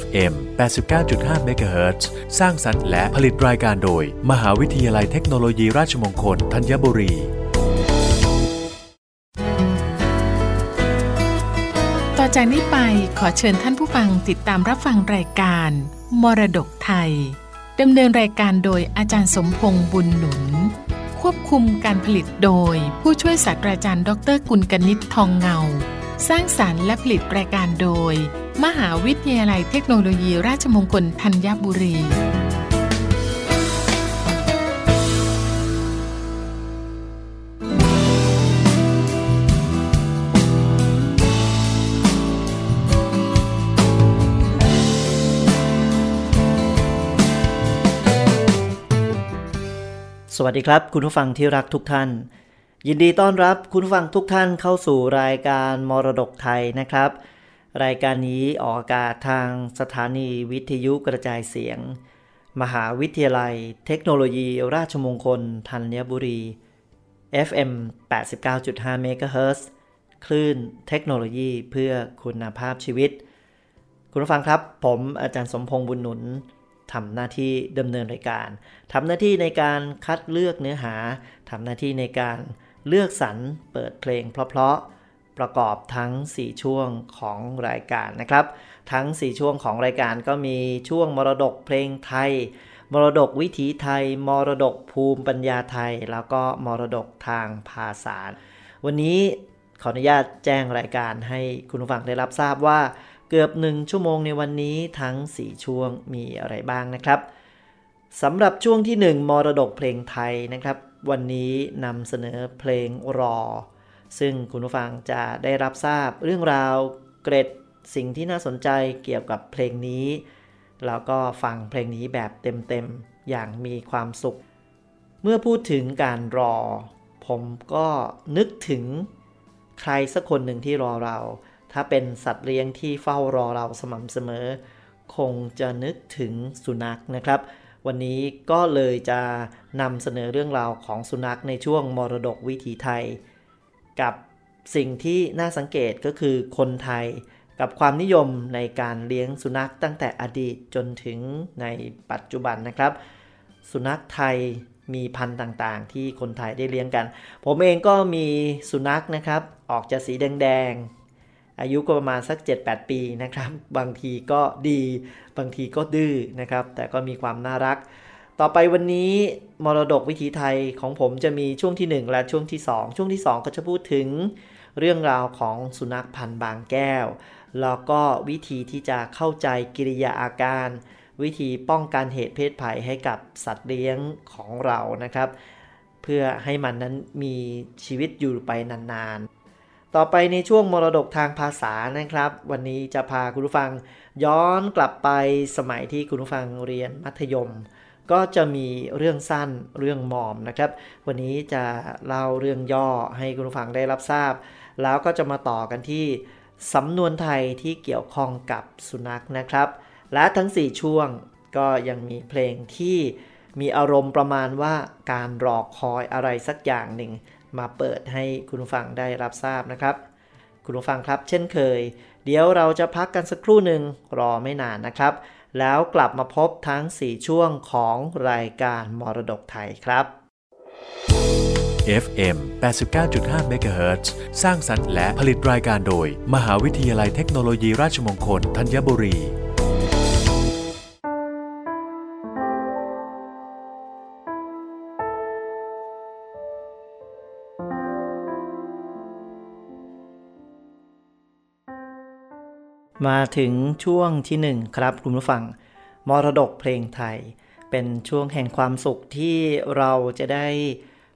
FM 89.5 MHz สร้างสรรค์และผลิตรายการโดย มหาวิทยาลัยเทคโนโลยีราชมงคลธัญบุรีต่อจากนี้ไปขอเชิญท่านผู้ฟังติดตามรับฟังรายการ มรดกไทยดำเนินรายการโดยอาจารย์สมพงษ์บุญหนุน ควบคุมการผลิตโดย ผู้ช่วยศาสตราจารย์ ดรกุลกนิษฐ์ทองเงา สร้างสารรค์และผลิตรายการโดย มหาวิทยาลัยเทคโนโลยีราชมงคลธัญบุรีสวัสดีครับ คุณผู้ฟังที่รักทุกท่าน ยินดีต้อนรับคุณผู้ฟังทุกท่านเข้าสู่รายการมรดกไทยนะครับ รายการนี้ออกอากาศทางสถานีวิทยุกระจายเสียง มหาวิทยาลัย เทคโนโลยี ราชมงคลธัญบุรี FM 89.5 MHz คลื่นเทคโนโลยีเพื่อคุณภาพชีวิต คุณผู้ฟังครับ ผมอาจารย์สมพงษ์บุญหนุนทำหน้าที่ดำเนินรายการทำหน้าที่ในการคัดเลือกเนื้อหาทำหน้าที่ในการเลือกสรรเปิดเพลงเพราะๆ ประกอบทั้ง 4 ช่วงของรายการนะครับ ทั้ง 4 ช่วงของรายการก็มีช่วงมรดกเพลงไทย มรดกวิถีไทย มรดกภูมิปัญญาไทย แล้วก็มรดกทางภาษา วันนี้ขออนุญาตแจ้งรายการให้คุณผู้ฟังได้รับทราบว่า เกือบ 1 ชั่วโมงในวันนี้ทั้ง 4 ช่วงมีอะไรบ้างนะครับสำหรับช่วงที่ 1 มรดกเพลงไทยนะครับ วันนี้นำเสนอเพลงรอ ซึ่งคุณผู้ฟังจะได้รับทราบเรื่องราวเกร็ดสิ่งที่น่าสนใจเกี่ยวกับเพลงนี้ แล้วก็ฟังเพลงนี้แบบเต็มๆ อย่างมีความสุข เมื่อพูดถึงการรอ ผมก็นึกถึงใครสักคนหนึ่งที่รอเรา ถ้าเป็นสัตว์เลี้ยงที่เฝ้ารอเราสม่ำเสมอ คงจะนึกถึงสุนัขนะครับ วันนี้ก็เลยจะนำเสนอเรื่องราวของสุนัขในช่วงมรดกวิถีไทย กับสิ่งที่น่าสังเกตก็คือคนไทยกับความนิยมในการเลี้ยงสุนัขตั้งแต่อดีตจนถึงในปัจจุบันนะครับ สุนัขไทยมีพันธุ์ต่างๆ ที่คนไทยได้เลี้ยงกัน ผมเองก็มีสุนัขนะครับ ออกจะสีแดงๆ อายุก็ประมาณสัก 7-8 ปีนะครับ บางทีก็ดี บางทีก็ดื้อนะครับ แต่ก็มีความน่ารัก ต่อไปวันนี้มรดกวิถีไทยของผมจะมีช่วงที่ 1 และช่วงที่ 2 ช่วงที่ 2 ก็จะพูดถึงเรื่องราวของสุนัขพันธุ์บางแก้ว แล้วก็วิธีที่จะเข้าใจกิริยาอาการ วิธีป้องกันเหตุเพศภัยให้กับสัตว์เลี้ยงของเรานะครับ เพื่อให้มันนั้นมีชีวิตอยู่ไปนานๆ ต่อไปในช่วงมรดกทางภาษานะครับ วันนี้จะพาคุณผู้ฟังย้อนกลับไปสมัยที่คุณผู้ฟังเรียนมัธยม ก็จะมีเรื่องสั้นเรื่องมอมนะครับ วันนี้จะเล่าเรื่องย่อให้คุณผู้ฟังได้รับทราบ แล้วก็จะมาต่อกันที่สำนวนไทยที่เกี่ยวข้องกับสุนัขนะครับ และทั้ง 4 ช่วงก็ยังมีเพลงที่มีอารมณ์ประมาณว่าการรอคอยอะไรสักอย่างหนึ่ง มาเปิดให้คุณผู้ฟังได้รับทราบนะครับ คุณผู้ฟังครับ เช่นเคย เดี๋ยวเราจะพักกันสักครู่หนึ่งรอไม่นานนะครับ แล้วกลับมาพบทั้ง 4 ช่วงของรายการมรดกไทยครับ FM 89.5 MHz สร้างสรรค์และผลิตรายการโดย มหาวิทยาลัยเทคโนโลยีราชมงคลธัญบุรี มาถึงช่วงที่ 1 ครับคุณผู้ฟัง มรดกเพลงไทย เป็นช่วงแห่งความสุขที่เราจะได้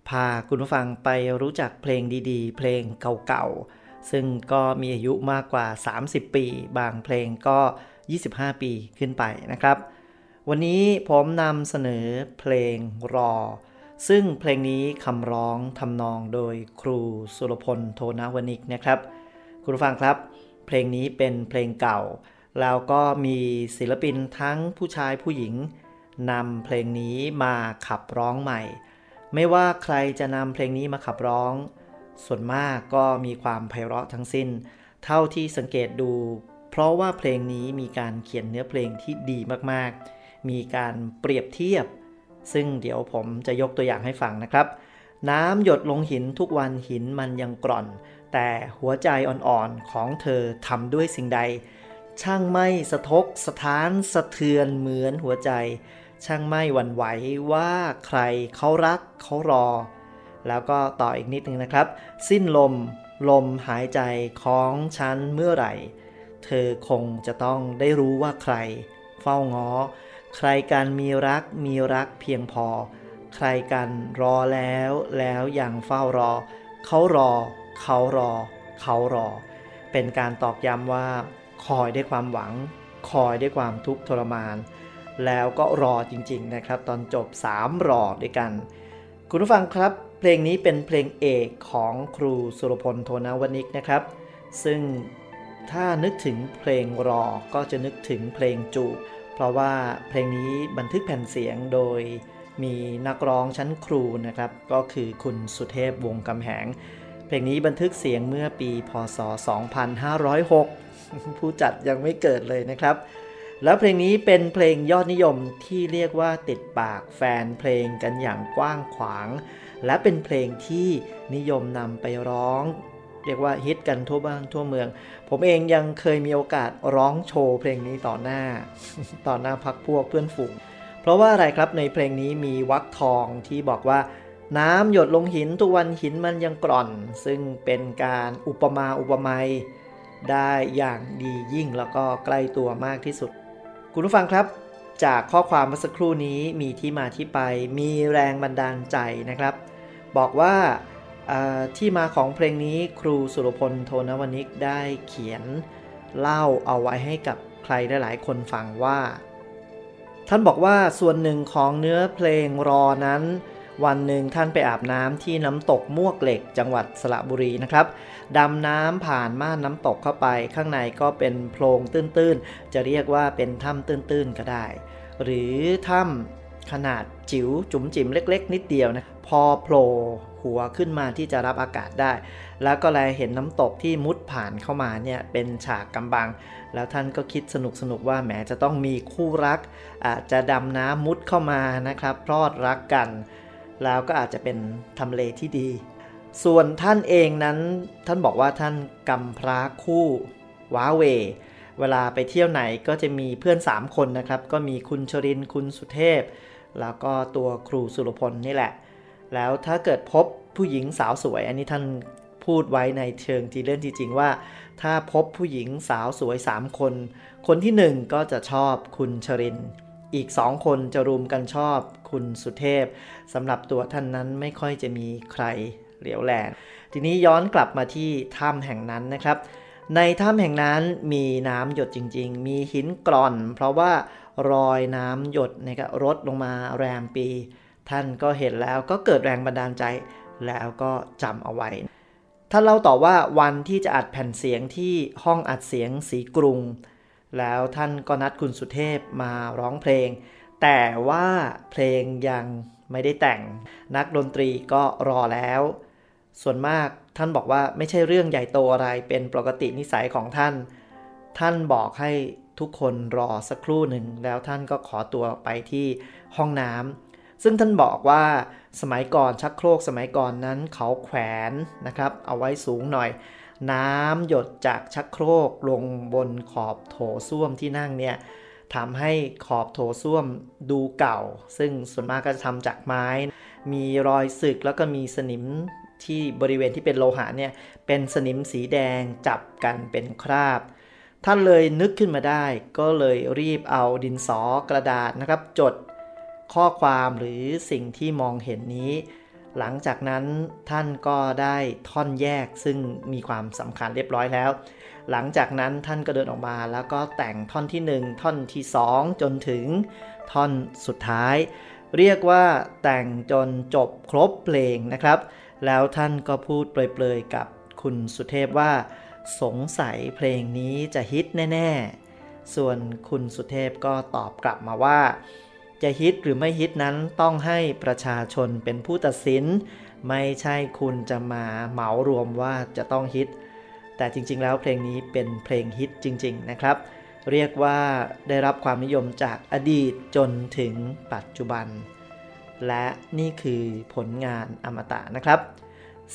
พาคุณผู้ฟังไปรู้จักเพลงดีๆ เพลงเก่าๆ ซึ่งก็มีอายุมากกว่า 30 ปี บางเพลงก็ 25 ปีขึ้นไปนะครับ วันนี้ผมนำเสนอเพลงรอ ซึ่งเพลงนี้คำร้องทำนองโดยครูสุรพลโทนาวนิกนะครับ คุณผู้ฟังครับ เพลงนี้เป็นเพลงเก่า แล้วก็มีศิลปินทั้งผู้ชายผู้หญิงนำเพลงนี้มาขับร้องใหม่ ไม่ว่าใครจะนำเพลงนี้มาขับร้อง ส่วนมากก็มีความไพเราะทั้งสิ้น เท่าที่สังเกตดู เพราะว่าเพลงนี้มีการเขียนเนื้อเพลงที่ดีมากๆ มีการเปรียบเทียบ ซึ่งเดี๋ยวผมจะยกตัวอย่างให้ฟังนะครับ น้ำหยดลงหินทุกวันหินมันยังกร่อน แต่หัวใจอ่อนๆของเธอทำด้วยสิ่งใด ช่างไม่สะทกสถานสะเทือนเหมือนหัวใจ ช่างไม่หวั่นไหวว่าใครเขารักเขารอ แล้วก็ต่ออีกนิดนึงนะครับ สิ้นลมลมหายใจของฉันเมื่อไหร่ เธอคงจะต้องได้รู้ว่าใคร เฝ้าง้อ ใครกันมีรักมีรักเพียงพอ ใครกันรอแล้วแล้วยังเฝ้ารอ เขารอ เขารอ เขารอ เป็นการตอกย้ำว่า คอยด้วยความหวัง คอยด้วยความทุกข์ทรมาน แล้วก็รอจริง ๆ นะครับ ตอนจบ 3 รอด้วยกัน คุณผู้ฟังครับ เพลงนี้เป็นเพลงเอกของครูสุรพลโทนาวนิกนะครับ ซึ่งถ้านึกถึงเพลงรอ ก็จะนึกถึงเพลงจูบเพราะว่าเพลงนี้บันทึกแผ่นเสียงโดยมีนักร้องชั้นครูนะครับ ก็คือคุณสุเทพวงกำแหง เพลงนี้บันทึกเสียงเมื่อปี พศ 2506 ผู้จัดยังไม่เกิดเลยนะครับ แล้วเพลงนี้เป็นเพลงยอดนิยมที่เรียกว่าติดปากแฟนเพลงกันอย่างกว้างขวาง และเป็นเพลงที่นิยมนำไปร้อง เรียกว่าฮิตกันทั่วบ้านทั่วเมือง ผมเองยังเคยมีโอกาสร้องโชว์เพลงนี้ต่อหน้า ต่อหน้าพักพวกเพื่อนฝูง เพราะว่าอะไรครับในเพลงนี้มีวักทองที่บอกว่า น้ำหยดลงหินทุกวันหินมันยังกร่อน ซึ่งเป็นการอุปมาอุปไมยได้อย่างดียิ่งแล้วก็ใกล้ตัวมากที่สุด คุณผู้ฟังครับ จากข้อความเมื่อสักครู่นี้มีที่มาที่ไปมีแรงบันดาลใจนะครับ บอกว่าที่มาของเพลงนี้ครูสุรพลโทนวนิกได้เขียนเล่าเอาไว้ให้กับใครหลายๆคนฟังว่า ท่านบอกว่าส่วนหนึ่งของเนื้อเพลงรอนั้น วันหนึ่งท่านไปอาบน้ำที่น้ำตกมวกเหล็ก จังหวัดสระบุรีนะครับดำน้ำผ่านม่านน้ำตกเข้าไป ข้างในก็เป็นโพรงตื้นๆ จะเรียกว่าเป็นถ้ำตื้นๆก็ได้ หรือถ้ำขนาดจิ๋วจุ๋มจิ๋มเล็ก ๆ นิดเดียวนะพอโผล่หัวขึ้นมาที่จะรับอากาศได้ แล้วก็แลเห็นน้ำตกที่มุดผ่านเข้ามาเนี่ยเป็นฉากกำบัง แล้วท่านก็คิดสนุกสนุกว่าแหมจะต้องมีคู่รักอาจจะดำน้ำมุดเข้ามานะครับพรอดรักกัน แล้วก็อาจจะเป็นทำเลที่ดี ส่วนท่านเองนั้นท่านบอกว่าท่านกำพร้าคู่ว้าเว เวลาไปเที่ยวไหนก็จะมีเพื่อน 3 คนนะครับ ก็มีคุณชรินคุณสุเทพ แล้วก็ตัวครูสุรพลนี่แหละ แล้วถ้าเกิดพบผู้หญิงสาวสวย อันนี้ท่านพูดไว้ในเชิงทีเล่นจริงๆว่า ถ้าพบผู้หญิงสาวสวย 3 คน คนที่ 1 ก็จะชอบคุณชริน อีก 2 คนจะรุมกันชอบ คุณสุเทพสำหรับตัวท่านนั้นไม่ค่อยจะมีใครเหลียวแลทีนี้ย้อนกลับมาที่ถ้ำแห่งนั้นนะครับ ในถ้ำแห่งนั้นมีน้ำหยดจริง ๆ มีหินกร่อน เพราะว่ารอยน้ำหยดนะครับรดลงมาแรมปี ท่านก็เห็นแล้วก็เกิดแรงบันดาลใจแล้วก็จำเอาไว้ท่านเล่าต่อว่าวันที่จะอัดแผ่นเสียงที่ห้องอัดเสียงสีกรุง แล้วท่านก็นัดคุณสุเทพมาร้องเพลง แต่ว่าเพลงยังไม่ได้แต่ง นักดนตรีก็รอแล้ว ส่วนมากท่านบอกว่าไม่ใช่เรื่องใหญ่โตอะไรเป็นปกตินิสัยของท่าน ท่านบอกให้ทุกคนรอสักครู่หนึ่ง แล้วท่านก็ขอตัวไปที่ห้องน้ำซึ่งท่านบอกว่าสมัยก่อนชักโครกสมัยก่อนนั้นเขาแขวนนะครับ เอาไว้สูงหน่อย น้ำหยดจากชักโครกลงบนขอบโถส้วมที่นั่งเนี่ย ทำให้ขอบโถส้วมดูเก่า ซึ่งส่วนมากก็จะทำจากไม้ มีรอยสึกแล้วก็มีสนิมที่บริเวณที่เป็นโลหะเนี่ยเป็นสนิมสีแดงจับกันเป็นคราบ ท่านเลยนึกขึ้นมาได้ ก็เลยรีบเอาดินสอกระดาษนะครับ จดข้อความหรือสิ่งที่มองเห็นนี้ หลังจากนั้นท่านก็ได้ท่อนแยกซึ่งมีความสำคัญเรียบร้อยแล้ว หลังจากนั้นท่านก็เดินออกมาแล้วก็แต่งท่อนที่ 1 ท่อนที่ 2 จนถึงท่อนสุดท้าย เรียกว่าแต่งจนจบครบเพลงนะครับ แล้วท่านก็พูดเปลยๆกับคุณสุเทพว่า สงสัยเพลงนี้จะฮิตแน่ ๆ ส่วนคุณสุเทพก็ตอบกลับมาว่า จะฮิตหรือไม่ฮิตนั้นต้องให้ประชาชนเป็นผู้ตัดสิน ไม่ใช่คุณจะมาเหมารวมว่าจะต้องฮิต แต่จริง ๆ แล้วเพลงนี้เป็นเพลงฮิตจริง ๆ นะครับ เรียกว่าได้รับความนิยมจากอดีตจนถึงปัจจุบัน และนี่คือผลงานอมตะนะครับ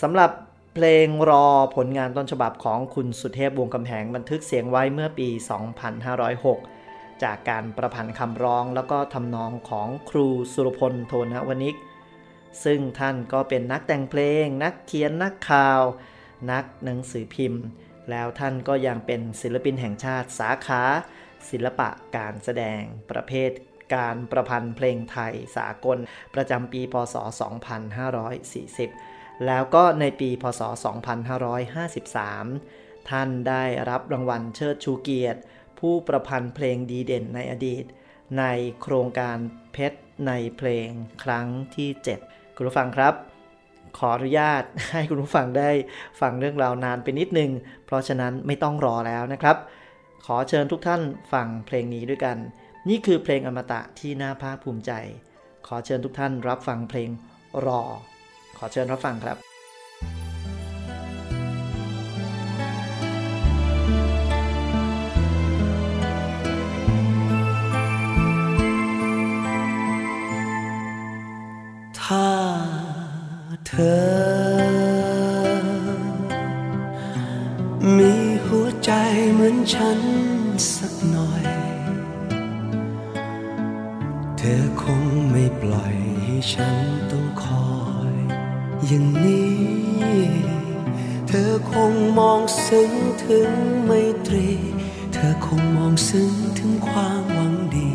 สำหรับเพลงรอผลงานต้นฉบับของคุณสุเทพวงกำแหงบันทึกเสียงไว้เมื่อปี 2506 จากการประพันธ์คำร้องแล้วก็ทำนองของครูสุรพลโทนวนิก ซึ่งท่านก็เป็นนักแต่งเพลง นักเขียนนักข่าว นักหนังสือพิมพ์ แล้วท่านก็ยังเป็นศิลปินแห่งชาติสาขา ศิลปะการแสดงประเภทการประพันธ์เพลงไทยสากล ประจำปี พศ 2540 แล้วก็ในปี พศ 2553 ท่านได้รับรางวัลเชิดชูเกียรติ ผู้ประพันธ์เพลงดีเด่นในอดีต ในโครงการเพชรในเพลงครั้งที่ 7 คุณผู้ฟังครับ ขออนุญาตให้คุณผู้ฟังได้ฟังเรื่องราวนานไปนิดนึง เพราะฉะนั้นไม่ต้องรอแล้วนะครับ ขอเชิญทุกท่านฟังเพลงนี้ด้วยกัน นี่คือเพลงอมตะที่น่าภาคภูมิใจ ขอเชิญทุกท่านรับฟังเพลงรอ ขอเชิญรับฟังครับถ้า เธอ มีหัวใจเหมือนฉันสักหน่อย เธอคงไม่ปล่อยให้ฉันต้องคอยอย่างนี้ เธอคงมองซึ้งถึงไมตรี เธอคงมองซึ้งถึงความหวังดี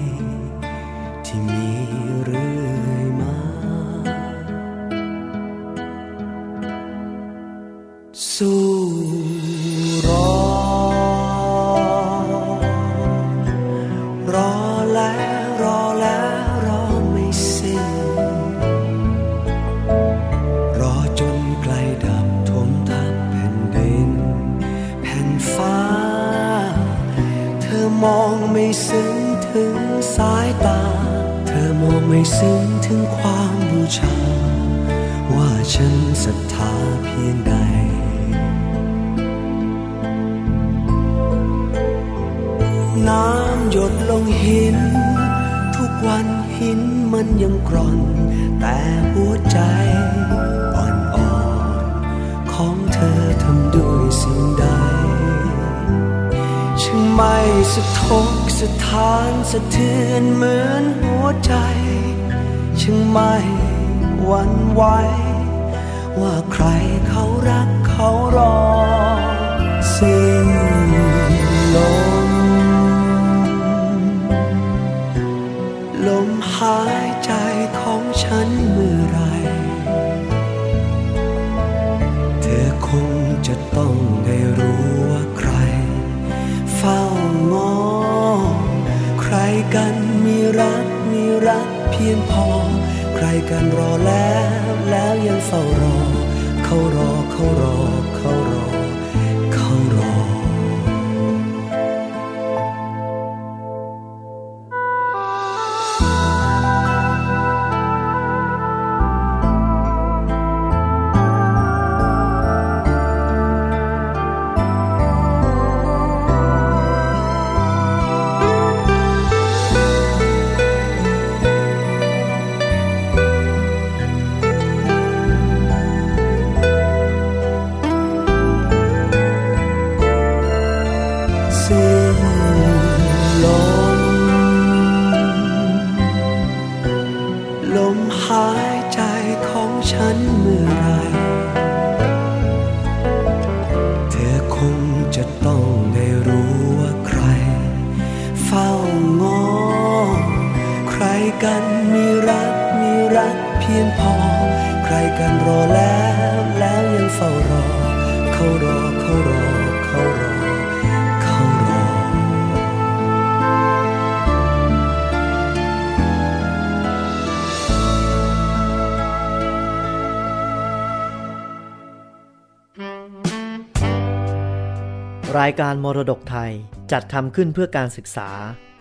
รายการมรดกไทยจัดทำขึ้นเพื่อการศึกษา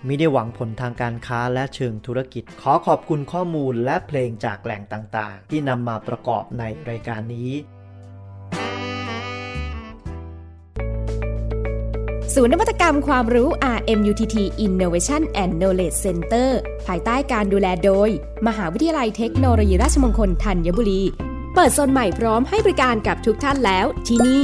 มิได้หวังผลทางการค้าและเชิงธุรกิจ ขอขอบคุณข้อมูลและเพลงจากแหล่งต่างๆ ที่นำมาประกอบในรายการนี้ ศูนย์นวัตกรรมความรู้ RMUTT Innovation and Knowledge Center ภายใต้การดูแลโดย มหาวิทยาลัยเทคโนโลยีราชมงคลธัญบุรี เปิดโซนใหม่พร้อมให้บริการกับทุกท่านแล้วที่นี่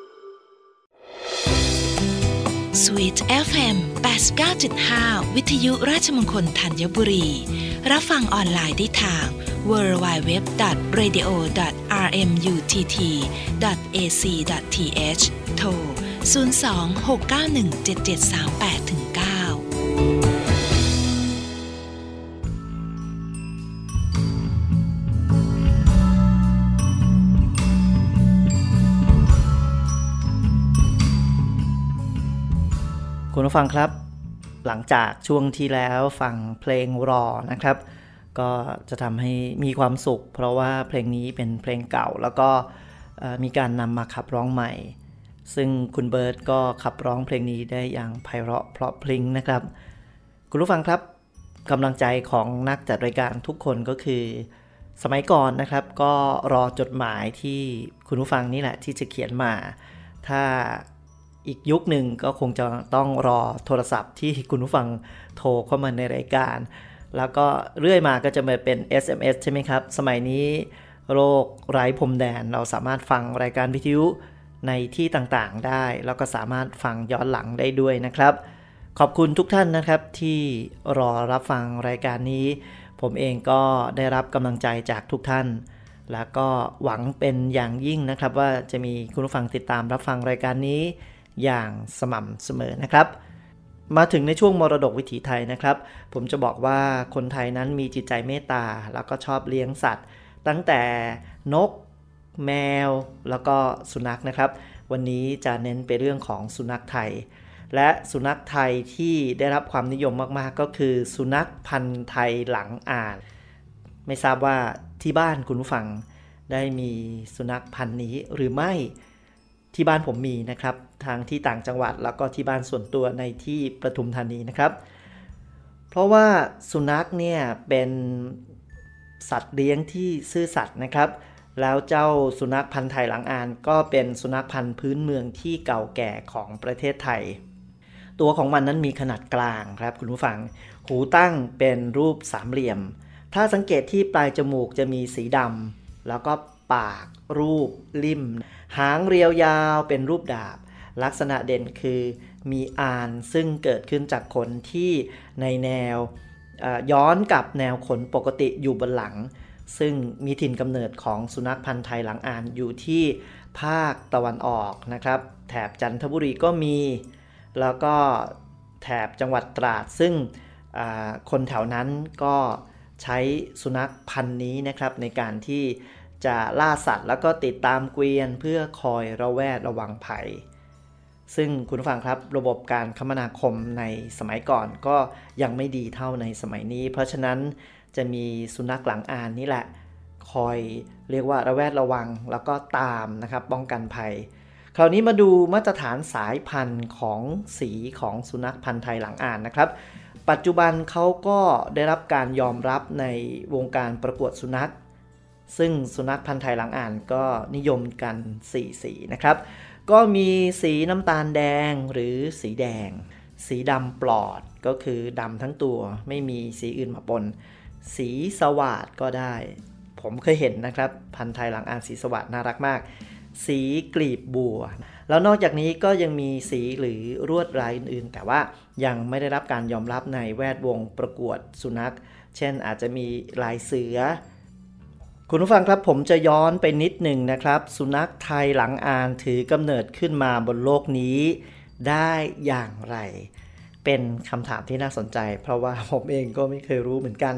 Sweet FM 89.5 วิทยุราชมงคลธัญบุรี รับฟังออนไลน์ได้ทาง www.radio.rmutt.ac.th โทร 02-691-7738-9 คุณผู้ฟังครับ หลังจากช่วงที่แล้วฟังเพลงรอนะครับ ก็จะทำให้มีความสุข เพราะว่าเพลงนี้เป็นเพลงเก่า แล้วก็มีการนำมาขับร้องใหม่ ซึ่งคุณเบิร์ตก็ขับร้องเพลงนี้ได้อย่างไพเราะเพราะพริ้งนะครับ คุณผู้ฟังครับกำลังใจของนักจัดรายการทุกคนก็คือ สมัยก่อนนะครับก็รอจดหมายที่คุณผู้ฟังนี่แหละที่จะเขียนมา ถ้า อีกยุคหนึ่งก็คงจะต้องรอโทรศัพท์ที่คุณผู้ฟังโทรเข้ามาในรายการ แล้วก็เรื่อยมาก็จะมาเป็น SMS ใช่ไหมครับ สมัยนี้โรคไร้พรมแดน เราสามารถฟังรายการวิทยุในที่ต่างๆได้ แล้วก็สามารถฟังย้อนหลังได้ด้วยนะครับ ขอบคุณทุกท่านนะครับที่รอรับฟังรายการนี้ ผมเองก็ได้รับกำลังใจจากทุกท่าน แล้วก็หวังเป็นอย่างยิ่งนะครับ ว่าจะมีคุณผู้ฟังติดตามรับฟังรายการนี้ อย่างสม่ำเสมอนะครับ มาถึงในช่วงมรดกวิถีไทยนะครับ ผมจะบอกว่าคนไทยนั้นมีจิตใจเมตตา แล้วก็ชอบเลี้ยงสัตว์ ตั้งแต่นก แมว แล้วก็สุนัขนะครับ วันนี้จะเน้นไปเรื่องของสุนัขไทย และสุนัขไทยที่ได้รับความนิยมมากๆ ก็คือสุนัขพันธุ์ไทยหลังอ่าน ไม่ทราบว่าที่บ้านคุณผู้ฟังได้มีสุนัขพันธุ์นี้หรือไม่ ที่บ้านผมมีนะครับ ทางที่ต่างจังหวัดแล้วก็ที่บ้านส่วนตัวในที่ประทุมธานีนะครับ เพราะว่าสุนัขเนี่ยเป็นสัตว์เลี้ยงที่ซื่อสัตย์นะครับ แล้วเจ้าสุนัขพันธุ์ไทยหลังอ่าน ก็เป็นสุนัขพันธุ์พื้นเมืองที่เก่าแก่ของประเทศไทย ตัวของมันนั้นมีขนาดกลางครับคุณผู้ฟัง หูตั้งเป็นรูปสามเหลี่ยม ถ้าสังเกตที่ปลายจมูกจะมีสีดำแล้วก็ปากรูปลิ่ม หางเรียวยาวเป็นรูปดาบ ลักษณะเด่นคือมีอานซึ่งเกิดขึ้นจากขนที่ในแนวย้อนกับแนวขนปกติอยู่บนหลัง ซึ่งมีถิ่นกำเนิดของสุนัขพันธุ์ไทยหลังอานอยู่ที่ภาคตะวันออกนะครับ แถบจันทบุรีก็มี แล้วก็แถบจังหวัดตราด ซึ่งคนแถวนั้นก็ใช้สุนัขพันธุ์นี้นะครับในการที่ จะล่าสัตว์แล้วก็ติดตามเกวียนเพื่อคอยระแวดระวังภัย ซึ่งคุณผู้ฟังครับระบบการคมนาคมในสมัยก่อนก็ยังไม่ดีเท่าในสมัยนี้ เพราะฉะนั้นจะมีสุนัขหลังอ่านนี่แหละ คอยเรียกว่าระแวดระวังแล้วก็ตามนะครับป้องกันภัย คราวนี้มาดูมาตรฐานสายพันธุ์ของสีของสุนัขพันธุ์ไทยหลังอ่านนะครับ ปัจจุบันเขาก็ได้รับการยอมรับในวงการประกวดสุนัข ซึ่งสุนัขพันธุ์ไทยหลังอ่านก็นิยมกัน4สีนะครับ ก็มีสีน้ำตาลแดงหรือสีแดง สีดำปลอดก็คือดำทั้งตัวไม่มีสีอื่นมาปน สีสว่าดก็ได้ ผมเคยเห็นนะครับพันธุ์ไทยหลังอ่านสีสว่าดน่ารักมาก สีกลีบบัว แล้วนอกจากนี้ก็ยังมีสีหรือรวดลายอื่นๆ แต่ว่ายังไม่ได้รับการยอมรับในแวดวงประกวดสุนัข เช่นอาจจะมีลายเสือ คุณผู้ฟังครับผมจะย้อนไปนิดหนึ่งนะครับ สุนัขไทยหลังอ่านถือกำเนิดขึ้นมาบนโลกนี้ได้อย่างไร เป็นคำถามที่น่าสนใจ เพราะว่าผมเองก็ไม่เคยรู้เหมือนกัน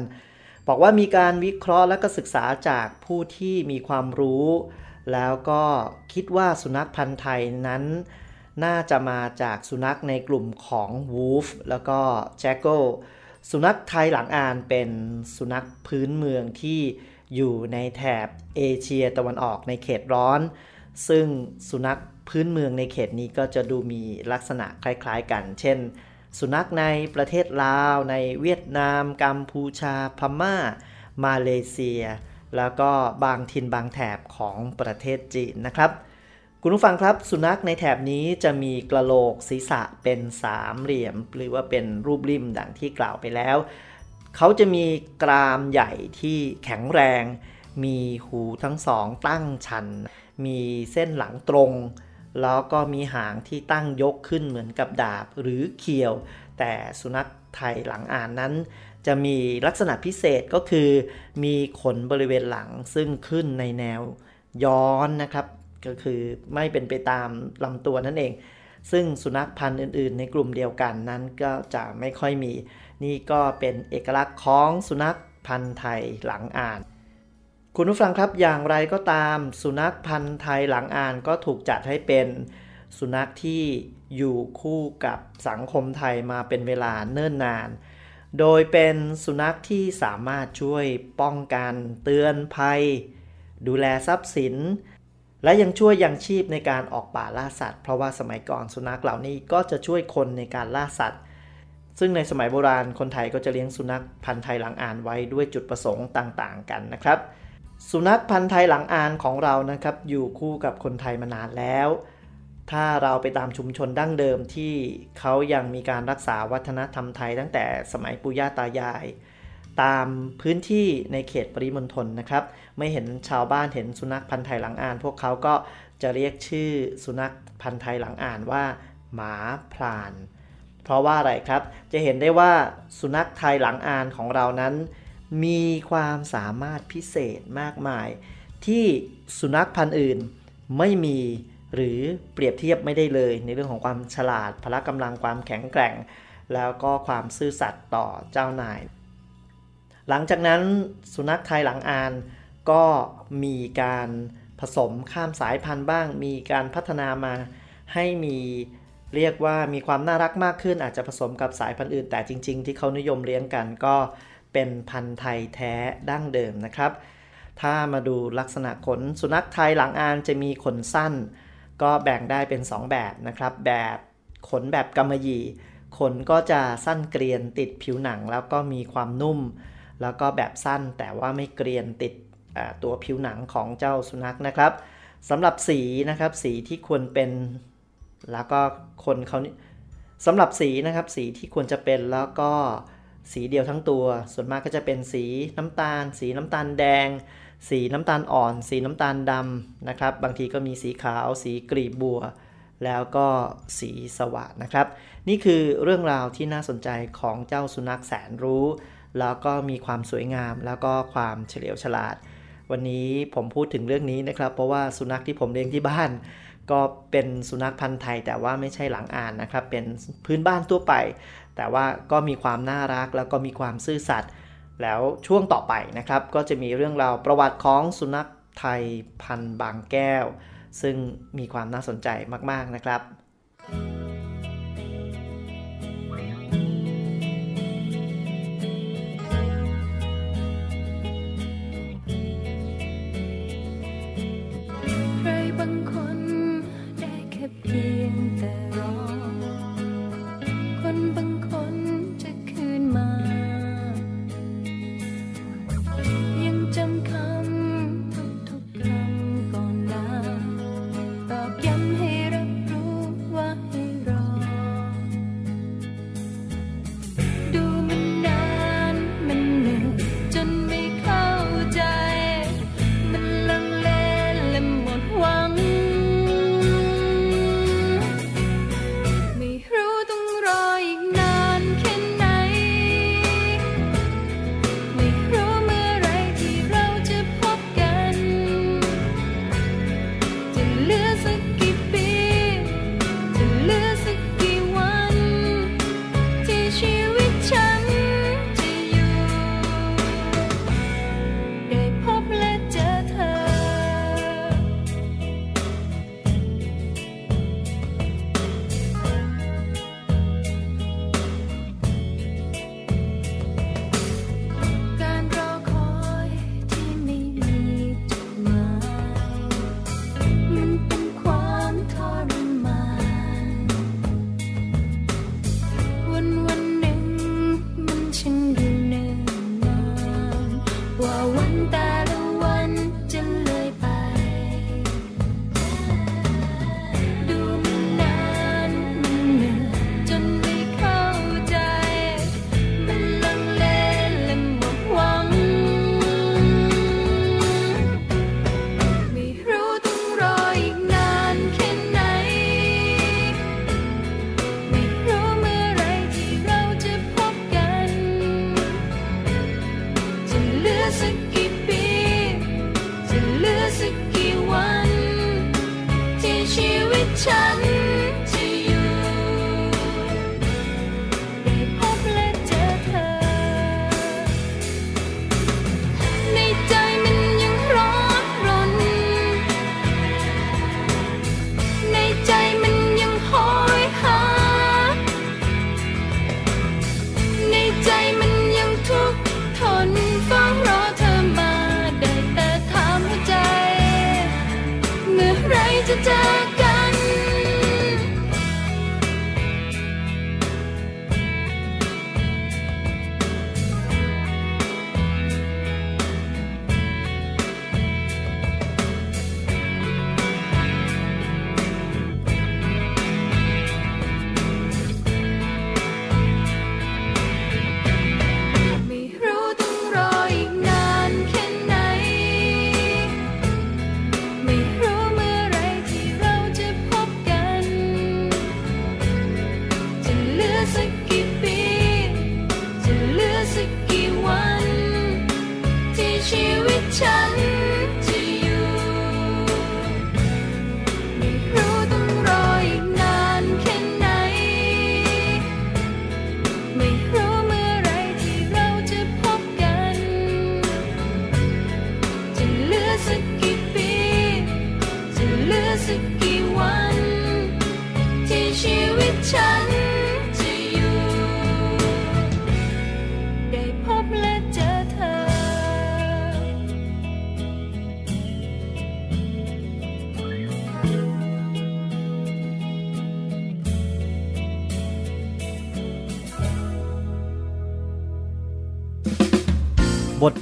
บอกว่ามีการวิเคราะห์และก็ศึกษาจากผู้ที่มีความรู้ แล้วก็คิดว่าสุนัขพันธ์ไทยนั้น น่าจะมาจากสุนัขในกลุ่มของวูฟแล้วก็แจ็คโกสุนัขไทยหลังอ่านเป็นสุนัขพื้นเมืองที่ อยู่ในแถบเอเชียตะวันออกในเขตร้อน ซึ่งสุนัขพื้นเมืองในเขตนี้ก็จะดูมีลักษณะคล้ายๆกัน เช่น สุนัขในประเทศลาว ในเวียดนาม กัมพูชา พม่า มาเลเซีย แล้วก็บางทินบางแถบของประเทศจีนนะครับ คุณผู้ฟังครับสุนัขในแถบนี้จะมีกระโหลกศีรษะเป็นสามเหลี่ยม หรือว่าเป็นรูปริมดังที่กล่าวไปแล้ว เขาจะมีกรามใหญ่ที่แข็งแรง มีหูทั้งสองตั้งชัน มีเส้นหลังตรง แล้วก็มีหางที่ตั้งยกขึ้นเหมือนกับดาบหรือเขียว แต่สุนัขไทยหลังอ่านนั้น จะมีลักษณะพิเศษก็คือ มีขนบริเวณหลังซึ่งขึ้นในแนวย้อนนะครับ ก็คือไม่เป็นไปตามลำตัวนั่นเอง ซึ่งสุนัขพันธุ์อื่น ๆ ในกลุ่มเดียวกันนั้นก็จะไม่ค่อยมี นี่ก็เป็นเอกลักษณ์ของสุนัขพันธุ์ไทยหลังอ่าน คุณผู้ฟังครับอย่างไรก็ตาม สุนัขพันธุ์ไทยหลังอ่านก็ถูกจัดให้เป็นสุนัขที่อยู่คู่กับสังคมไทยมาเป็นเวลาเนิ่นนาน โดยเป็นสุนัขที่สามารถช่วยป้องกัน เตือนภัย ดูแลทรัพย์สิน และยังช่วยยังชีพในการออกป่าล่าสัตว์ เพราะว่าสมัยก่อนสุนัขเหล่านี้ก็จะช่วยคนในการล่าสัตว์ ซึ่งในสมัยโบราณคนไทยก็จะเลี้ยงสุนัขพันธุ์ไทยหลังอ่านไว้ด้วยจุดประสงค์ต่างๆ กันนะครับ สุนัขพันธุ์ไทยหลังอ่านของเรานะครับอยู่คู่กับคนไทยมานานแล้ว ถ้าเราไปตามชุมชนดั้งเดิมที่เขายังมีการรักษาวัฒนธรรมไทยตั้งแต่สมัยปู่ย่าตายาย ตามพื้นที่ในเขตปริมณฑลนะครับ ไม่เห็นชาวบ้านเห็นสุนัขพันธุ์ไทยหลังอ่าน พวกเขาก็จะเรียกชื่อสุนัขพันธุ์ไทยหลังอ่านว่า หมาพราน เพราะว่าอะไรครับ จะเห็นได้ว่าสุนัขไทยหลังอ่านของเรานั้น มีความสามารถพิเศษมากมาย ที่สุนัขพันธุ์อื่นไม่มีหรือเปรียบเทียบไม่ได้เลย ในเรื่องของความฉลาดพละกำลังความแข็งแกร่ง แล้วก็ความซื่อสัตย์ต่อเจ้านาย หลังจากนั้นสุนัขไทยหลังอ่าน ก็มีการผสมข้ามสายพันธุ์บ้าง มีการพัฒนามาให้มีเรียกว่ามีความน่ารักมากขึ้น อาจจะผสมกับสายพันธุ์อื่น แต่จริง ๆ ที่เขานิยมเลี้ยงกันก็เป็นพันธุ์ไทยแท้ดั้งเดิมนะครับ ถ้ามาดูลักษณะขนสุนัขไทยหลังอานจะมีขนสั้น ก็แบ่งได้เป็น 2 แบบนะครับ แบบขนแบบกำมะหยี่ ขนก็จะสั้นเกรียนติดผิวหนัง แล้วก็มีความนุ่ม แล้วก็แบบสั้นแต่ว่าไม่เกรียนติด ตัวผิวหนังของเจ้าสุนัขนะครับสำหรับสีนะครับสีที่ควรเป็นแล้วก็คนเขาสำหรับสีนะครับสีที่ควรจะเป็นแล้วก็สีเดียวทั้งตัว ส่วนมากก็จะเป็นสีน้ำตาล สีน้ำตาลแดง สีน้ำตาลอ่อน สีน้ำตาลดำนะครับ บางทีก็มีสีขาว สีกรีบบัว แล้วก็สีสว่างนะครับ นี่คือเรื่องราวที่น่าสนใจของเจ้าสุนัขแสนรู้ แล้วก็มีความสวยงาม แล้วก็ความเฉลียวฉลาด วันนี้ผมพูดถึงเรื่องนี้นะครับ เพราะว่าสุนัขที่ผมเลี้ยงที่บ้าน ก็เป็นสุนัขพันธุ์ไทย แต่ว่าไม่ใช่หลังอ่านนะครับ เป็นพื้นบ้านทั่วไป แต่ว่าก็มีความน่ารักแล้วก็มีความซื่อสัตย์แล้วช่วงต่อไปนะครับ ก็จะมีเรื่องราวประวัติของสุนัขไทยพันธุ์บางแก้ว ซึ่งมีความน่าสนใจมาก ๆนะครับชี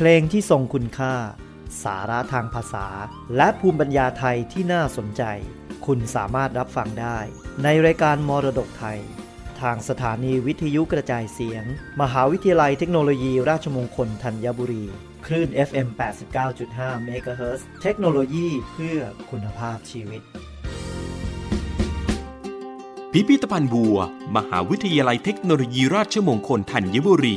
ลงที่ทรงคุณค่า สาระทางภาษา และภูมิปัญญาไทยที่น่าสนใจ คุณสามารถรับฟังได้ ในรายการมรดกไทย ทางสถานีวิทยุกระจายเสียง มหาวิทยาลัยเทคโนโลยีราชมงคลธัญบุรี คลื่น FM 89.5 MHz เทคโนโลยีเพื่อคุณภาพชีวิต พิพิธภัณฑ์บัว มหาวิทยาลัยเทคโนโลยีราชมงคลธัญบุรี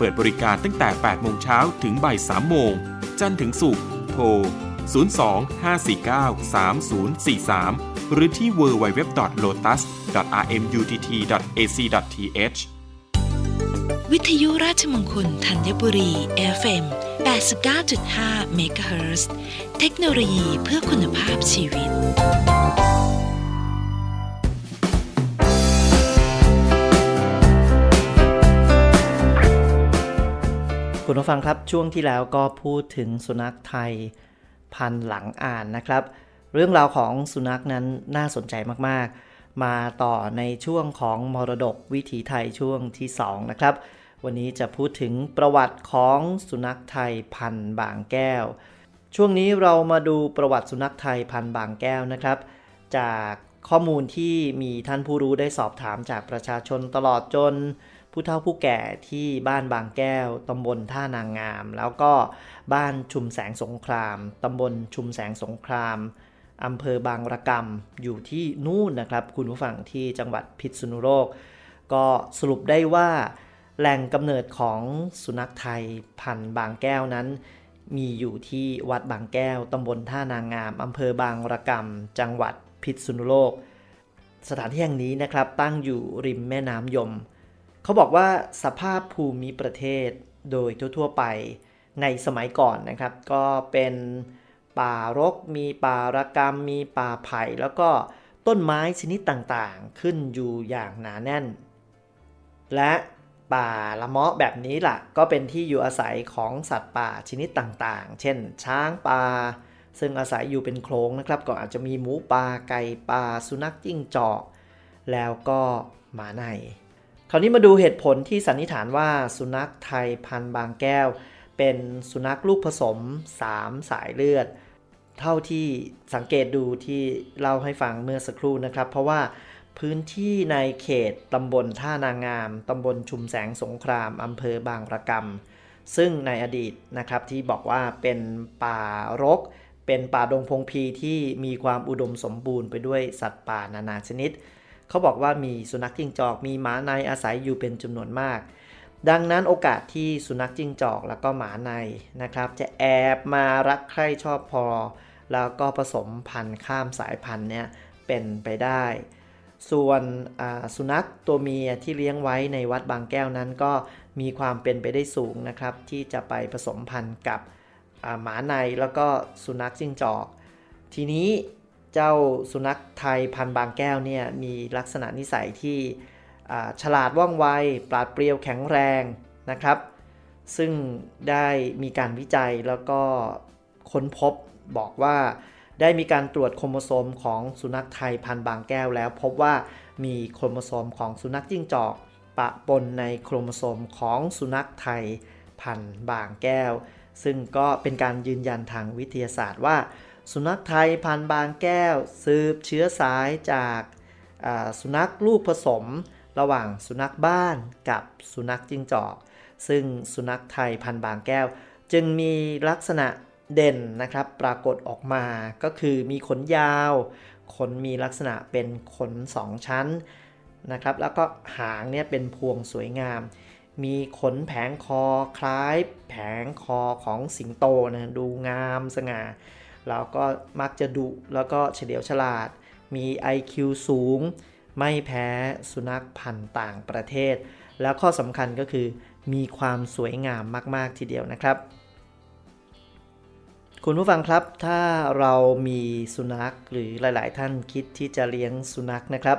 เปิดบริการตั้งแต่ 8 โมงเช้าถึงบ่าย 3 โมง จันทร์ถึงศุกร์ โทร 02-549-3043 หรือที่ www.lotus.rmutt.ac.th วิทยุราชมงคลธัญบุรี FM 89.5 MHz เทคโนโลยีเพื่อคุณภาพชีวิต คุณผู้ฟังครับช่วงที่แล้วก็พูดถึงสุนัขไทยพันหลังอ่านนะครับ เรื่องราวของสุนัขนั้นน่าสนใจมากๆ มาต่อในช่วงของมรดกวิถีไทยช่วงที่ 2 นะครับ วันนี้จะพูดถึงประวัติของสุนัขไทยพันบางแก้ว ช่วงนี้เรามาดูประวัติสุนัขไทยพันบางแก้วนะครับ จากข้อมูลที่มีท่านผู้รู้ได้สอบถามจากประชาชนตลอดจน ผู้เฒ่าผู้แก่ที่บ้านบางแก้วตำบลท่านางงาม แล้วก็บ้านชุมแสงสงครามตำบลชุมแสงสงครามอำเภอบางระกำอยู่ที่นู่นนะครับ คุณผู้ฟังที่จังหวัดพิษณุโลก ก็สรุปได้ว่า แหล่งกำเนิดของสุนัขไทยพันธุ์บางแก้วนั้น มีอยู่ที่วัดบางแก้วตำบลท่านางงามอำเภอบางระกำจังหวัดพิษณุโลก สถานที่แห่งนี้นะครับตั้งอยู่ริมแม่น้ำยม เขาบอกว่าสภาพภูมิประเทศโดยทั่วๆไปในสมัยก่อนนะครับ ก็เป็นป่ารก มีป่าระกำมีป่าไผ่แล้วก็ต้นไม้ชนิดต่างๆ ขึ้นอยู่อย่างหนาแน่น และป่าละเมาะแบบนี้ล่ะ ก็เป็นที่อยู่อาศัยของสัตว์ป่าชนิดต่างๆ เช่น ช้างป่า ซึ่งอาศัยอยู่เป็นโคลงนะครับ ก็อาจจะมีหมูป่าไก่ป่าสุนัขจิ้งจอก แล้วก็หมาใน คราวนี้มาดูเหตุผลที่สันนิษฐานว่าสุนัขไทยพันธุ์บางแก้ว เป็นสุนัขลูกผสม 3 สายเลือด เท่าที่สังเกตดูที่เล่าให้ฟังเมื่อสักครู่นะครับ เพราะว่าพื้นที่ในเขตตำบลท่านางงามตำบลชุมแสงสงครามอำเภอบางระกำซึ่งในอดีตนะครับที่บอกว่าเป็นป่ารก เป็นป่าดงพงพีที่มีความอุดมสมบูรณ์ไปด้วยสัตว์ป่านานาชนิด เขาบอกว่ามีสุนัขจิ้งจอก มีหมาในอาศัยอยู่เป็นจำนวนมาก ดังนั้นโอกาสที่สุนัขจิ้งจอกแล้วก็หมาในนะครับ จะแอบมารักใคร่ชอบพอ แล้วก็ผสมพันธุ์ข้ามสายพันธุ์เนี่ยเป็นไปได้ ส่วนสุนัขตัวเมียที่เลี้ยงไว้ในวัดบางแก้วนั้นก็มีความเป็นไปได้สูงนะครับ ที่จะไปผสมพันธุ์กับหมาในแล้วก็สุนัขจิ้งจอก ทีนี้ เจ้าสุนัขไทยพันธุ์บางแก้วเนี่ยมีลักษณะนิสัยที่ฉลาดว่องไว ปราดเปรียวแข็งแรงนะครับ ซึ่งได้มีการวิจัยแล้วก็ค้นพบบอกว่าได้มีการตรวจโครโมโซมของสุนัขไทยพันธุ์บางแก้วแล้ว พบว่ามีโครโมโซมของสุนัขจิ้งจอก ปะปนในโครโมโซมของสุนัขไทยพันธุ์บางแก้ว ซึ่งก็เป็นการยืนยันทางวิทยาศาสตร์ว่า สุนัขไทยพันธุ์บางแก้ว สืบเชื้อสายจากสุนัขลูกผสม ระหว่างสุนัขบ้านกับสุนัขจิ้งจอก ซึ่งสุนัขไทยพันธุ์บางแก้ว จึงมีลักษณะเด่นนะครับ ปรากฏออกมาก็คือมีขนยาวขนมีลักษณะเป็นขนสองชั้นนะครับ แล้วก็หางเนี่ยเป็นพวงสวยงาม มีขนแผงคอคล้ายแผงคอของสิงโตนะดูงามสง่า แล้วก็มักจะดุแล้วก็เฉลียวฉลาด มี IQ สูง ไม่แพ้สุนัขพันธุ์ต่างประเทศ แล้วข้อสำคัญก็คือ มีความสวยงามมาก ๆ ทีเดียวนะครับ คุณผู้ฟังครับถ้าเรามีสุนัขหรือหลาย ๆ ท่านคิดที่จะเลี้ยงสุนัขนะครับ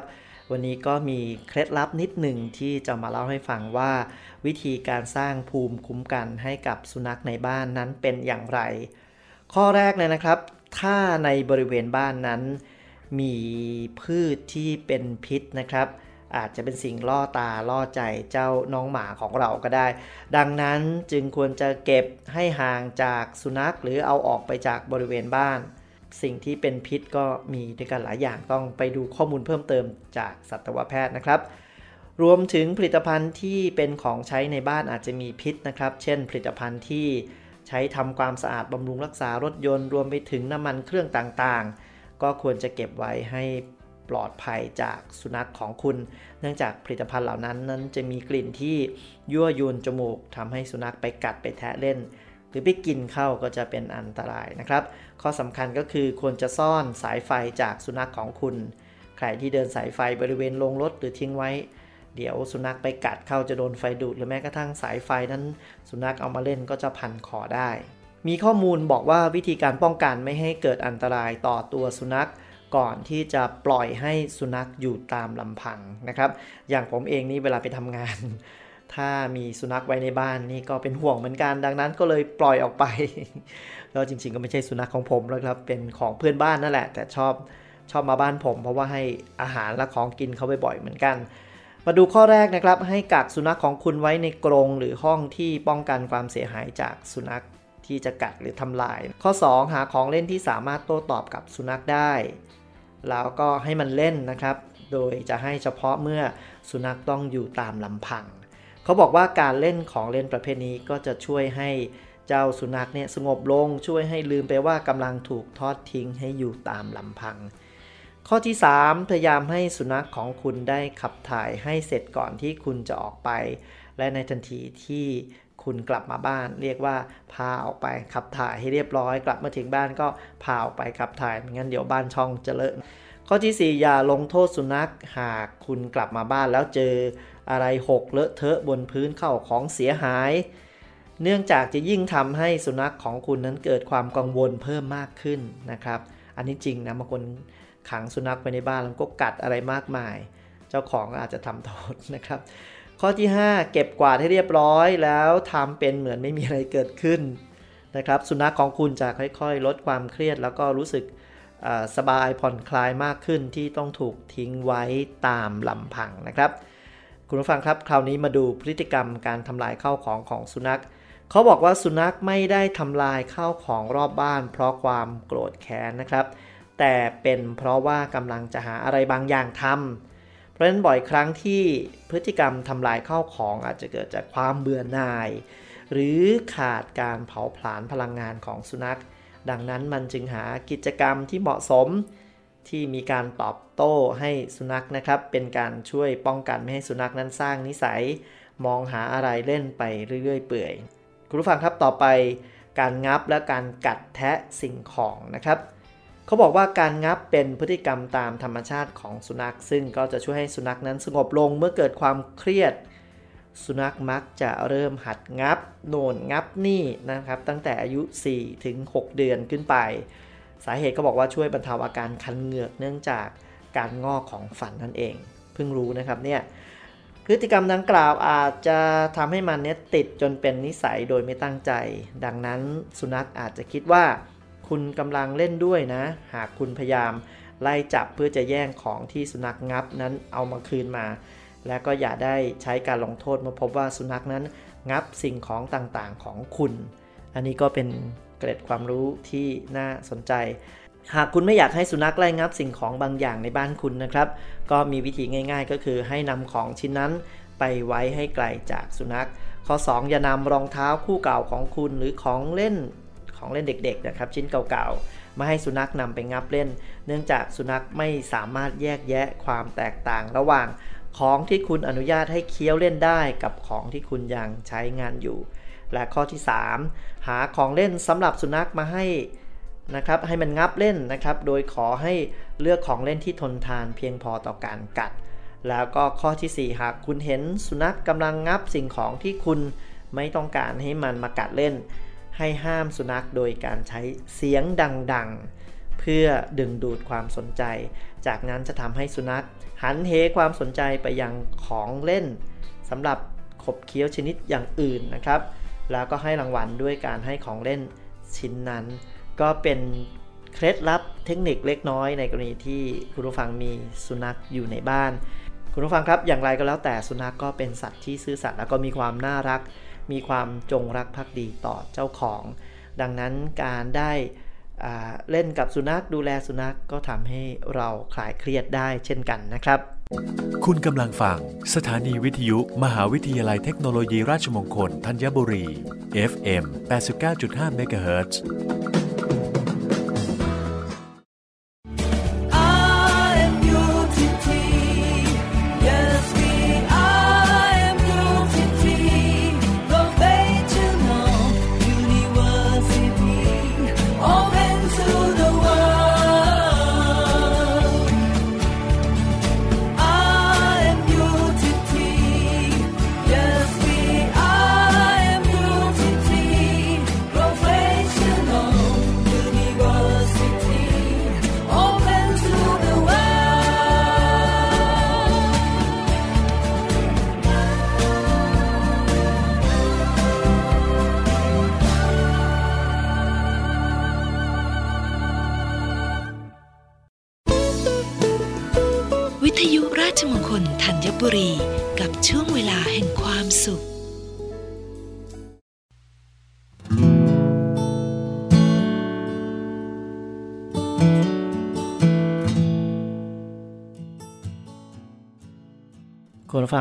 วันนี้ก็มีเคล็ดลับนิดหนึ่งที่จะมาเล่าให้ฟังว่า วิธีการสร้างภูมิคุ้มกันให้กับสุนัขในบ้านนั้นเป็นอย่างไร ข้อแรกเลยนะครับ ถ้าในบริเวณบ้านนั้นมีพืชที่เป็นพิษนะครับ อาจจะเป็นสิ่งล่อตาล่อใจเจ้าน้องหมาของเราก็ได้ ดังนั้นจึงควรจะเก็บให้ห่างจากสุนัขหรือเอาออกไปจากบริเวณบ้าน สิ่งที่เป็นพิษก็มีด้วยกันหลายอย่างต้องไปดูข้อมูลเพิ่มเติมจากสัตวแพทย์นะครับ รวมถึงผลิตภัณฑ์ที่เป็นของใช้ในบ้านอาจจะมีพิษนะครับ เช่น ผลิตภัณฑ์ที่ ใช้ทำความสะอาดบำรุงรักษารถยนต์รวมไปถึงน้ำมันเครื่องต่างๆ ก็ควรจะเก็บไว้ให้ปลอดภัยจากสุนัขของคุณ เนื่องจากผลิตภัณฑ์เหล่านั้นนั้นจะมีกลิ่นที่ยั่วยวนจมูกทำให้สุนัขไปกัดไปแทะเล่น หรือไปกินเข้าก็จะเป็นอันตรายนะครับ ข้อสำคัญก็คือควรจะซ่อนสายไฟจากสุนัขของคุณ ใครที่เดินสายไฟบริเวณโรงรถหรือทิ้งไว้ เดี๋ยวสุนัขไปกัดเข้าจะโดนไฟดูด หรือแม้กระทั่งสายไฟนั้นสุนัขเอามาเล่นก็จะพันคอได้ มีข้อมูลบอกว่าวิธีการป้องกันไม่ให้เกิดอันตรายต่อตัวสุนัขก่อนที่จะปล่อยให้สุนัขอยู่ตามลำพังนะครับ อย่างผมเองนี่เวลาไปทำงาน ถ้ามีสุนัขไว้ในบ้านนี่ก็เป็นห่วงเหมือนกัน ดังนั้นก็เลยปล่อยออกไป แล้วจริงๆก็ไม่ใช่สุนัขของผมแล้วครับ เป็นของเพื่อนบ้านนั่นแหละ แต่ชอบชอบมาบ้านผม เพราะว่าให้อาหารและของกินเขาบ่อยๆเหมือนกัน มาดูข้อแรกนะครับ ให้กักสุนัขของคุณไว้ในกรงหรือห้องที่ป้องกันความเสียหายจากสุนัขที่จะกัดหรือทำลาย ข้อ 2 หาของเล่นที่สามารถโต้ตอบกับสุนัขได้ แล้วก็ให้มันเล่นนะครับ โดยจะให้เฉพาะเมื่อสุนัขต้องอยู่ตามลำพัง เขาบอกว่าการเล่นของเล่นประเภทนี้ก็จะช่วยให้เจ้าสุนัขเนี่ยสงบลงช่วยให้ลืมไปว่ากำลังถูกทอดทิ้งให้อยู่ตามลำพัง ข้อที่ 3 พยายามให้สุนัขของคุณได้ขับถ่ายให้เสร็จก่อนที่คุณจะออกไป และในทันทีที่คุณกลับมาบ้าน เรียกว่าพาออกไปขับถ่ายให้เรียบร้อย กลับมาถึงบ้านก็พาออกไปขับถ่ายไม่งั้นเดี๋ยวบ้านช่องจะเลอะข้อที่ 4 อย่าลงโทษสุนัขหากคุณกลับมาบ้านแล้วเจออะไรหกเลอะเทอะบนพื้นเข้าของเสียหาย เนื่องจากจะยิ่งทำให้สุนัขของคุณนั้นเกิดความกังวลเพิ่มมากขึ้นนะครับ อันนี้จริงนะบางคน ขังสุนัขไปในบ้านแล้วก็กัดอะไรมากมาย เจ้าของอาจจะทำโทษนะครับ ข้อที่ 5 เก็บกวาดให้เรียบร้อยแล้วทำเป็นเหมือนไม่มีอะไรเกิดขึ้นนะครับ สุนัขของคุณจะค่อยๆ ลดความเครียด แล้วก็รู้สึกสบายผ่อนคลายมากขึ้นที่ต้องถูกทิ้งไว้ตามลำพังนะครับ คุณผู้ฟังครับคราวนี้มาดูพฤติกรรมการทำลายข้าวของของสุนัขเขาบอกว่าสุนัขไม่ได้ทำลายข้าวของรอบบ้าน เพราะความโกรธแค้นนะครับ แต่เป็นเพราะว่ากำลังจะหาอะไรบางอย่างทำเพราะฉะนั้นบ่อยครั้งที่พฤติกรรมทำลายข้าวของอาจจะเกิดจากความเบื่อหน่าย หรือขาดการเผาผลาญพลังงานของสุนัข ดังนั้นมันจึงหากิจกรรมที่เหมาะสมที่มีการตอบโต้ให้สุนัขนะครับ เป็นการช่วยป้องกันไม่ให้สุนัขนั้นสร้างนิสัย มองหาอะไรเล่นไปเรื่อย ๆ เปื่อย คุณผู้ฟังครับต่อไป การงับและการกัดแทะสิ่งของนะครับ เขาบอกว่าการงับเป็นพฤติกรรมตามธรรมชาติของสุนัข ซึ่งก็จะช่วยให้สุนัขนั้นสงบลงเมื่อเกิดความเครียด สุนัขมักจะเริ่มหัดงับ โน่นงับนี่นะครับ ตั้งแต่อายุ4ถึง6เดือนขึ้นไป สาเหตุก็บอกว่าช่วยบรรเทาอาการคันเหงือกเนื่องจากการงอกของฟันนั่นเอง เพิ่งรู้นะครับเนี่ยพฤติกรรมดังกล่าวอาจจะทำให้มันเนี้ยติดจนเป็นนิสัยโดยไม่ตั้งใจ ดังนั้นสุนัขอาจจะคิดว่า คุณกำลังเล่นด้วยนะ หากคุณพยายามไล่จับเพื่อจะแย่งของที่สุนัขงับนั้นเอามาคืนมา และก็อย่าได้ใช้การลงโทษเมื่อพบว่าสุนัขนั้นงับสิ่งของต่างๆของคุณ อันนี้ก็เป็นเกร็ดความรู้ที่น่าสนใจ หากคุณไม่อยากให้สุนัขไล่งับสิ่งของบางอย่างในบ้านคุณนะครับ ก็มีวิธีง่าย ๆ ก็คือให้นำของชิ้นนั้นไปไว้ให้ไกลจากสุนัข ข้อ 2 อย่านำรองเท้าคู่เก่าของคุณหรือของเล่น ของเล่นเด็กๆนะครับชิ้นเก่าๆมาให้สุนัขนำไปงับเล่น เนื่องจากสุนัขไม่สามารถแยกแยะความแตกต่างระหว่างของที่คุณอนุญาตให้เคี้ยวเล่นได้กับของที่คุณยังใช้งานอยู่ และข้อที่ 3 หาของเล่นสำหรับสุนัขมาให้นะครับให้มันงับเล่นนะครับ โดยขอให้เลือกของเล่นที่ทนทานเพียงพอต่อการกัด แล้วก็ข้อที่ 4 หากคุณเห็นสุนัขกกำลังงับสิ่งของที่คุณไม่ต้องการให้มันมากัดเล่น ให้ห้ามสุนัขโดยการใช้เสียงดังๆ เพื่อดึงดูดความสนใจ จากนั้นจะทำให้สุนัขหันเหความสนใจไปยังของเล่นสำหรับขบเคี้ยวชนิดอย่างอื่นนะครับ แล้วก็ให้รางวัลด้วยการให้ของเล่นชิ้นนั้น ก็เป็นเคล็ดลับเทคนิคเล็กน้อยในกรณีที่คุณผู้ฟังมีสุนัขอยู่ในบ้าน คุณผู้ฟังครับอย่างไรก็แล้วแต่สุนัขกก็เป็นสัตว์ที่ซื่อสัตย์แล้วก็มีความน่ารัก มีความจงรักภักดีต่อเจ้าของ ดังนั้นการได้เล่นกับสุนัขดูแลสุนัขกก็ทำให้เราคลายเครียดได้เช่นกันนะครับ คุณกำลังฟัง สถานีวิทยุ มหาวิทยาลัยเทคโนโลยีราชมงคล ธัญบุรี FM 89.5 MHz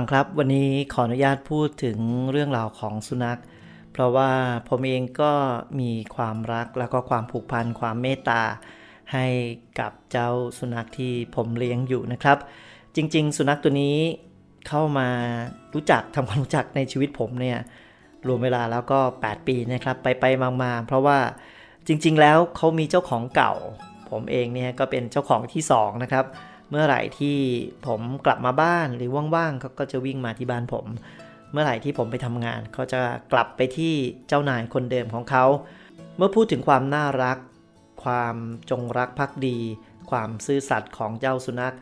ฟังครับวันนี้ขออนุญาตพูดถึงเรื่องราวของสุนัข เพราะว่าผมเองก็มีความรักแล้วก็ความผูกพันความเมตตา ให้กับเจ้าสุนัขที่ผมเลี้ยงอยู่นะครับ จริง ๆ สุนัขตัวนี้เข้ามารู้จักทำความรู้จักในชีวิตผมเนี่ยรวมเวลาแล้วก็ 8 ปีนะครับ ไปไปมาๆเพราะว่าจริง ๆ แล้วเขามีเจ้าของเก่า ผมเองเนี่ยก็เป็นเจ้าของที่2นะครับ เมื่อไหร่ที่ผมกลับมาบ้านหรือว่างๆเขาก็จะวิ่งมาที่บ้านผม เมื่อไหร่ที่ผมไปทำงานเขาจะกลับไปที่เจ้านายคนเดิมของเขา เมื่อพูดถึงความน่ารัก ความจงรักภักดี ความซื่อสัตย์ของเจ้าสุนัข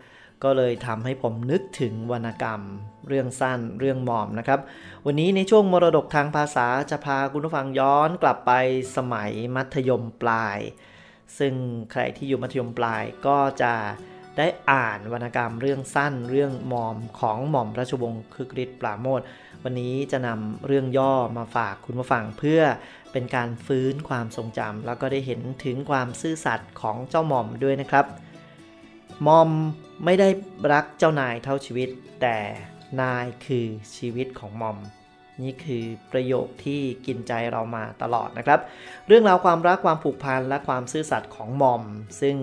ก็เลยทำให้ผมนึกถึงวรรณกรรม เรื่องสั้นเรื่องมอมนะครับ วันนี้ในช่วงมรดกทางภาษาจะพาคุณผู้ฟังย้อนกลับไปสมัยมัธยมปลาย ซึ่งใครที่อยู่มัธยมปลายก็จะ ได้อ่านวรรณกรรมเรื่องสั้นเรื่องมอมของหม่อมราชวงศ์คึกฤทธิ์ปราโมทวันนี้จะนำเรื่องย่อมาฝากคุณผู้ฟังเพื่อเป็นการฟื้นความทรงจำแล้วก็ได้เห็นถึงความซื่อสัตย์ของเจ้าหม่อมด้วยนะครับมอมไม่ได้รักเจ้านายเท่าชีวิต แต่นายคือชีวิตของมอม นี่คือประโยคที่กินใจเรามาตลอดนะครับ เรื่องราวความรักความผูกพันและความซื่อสัตย์ของมอม ซึ่ง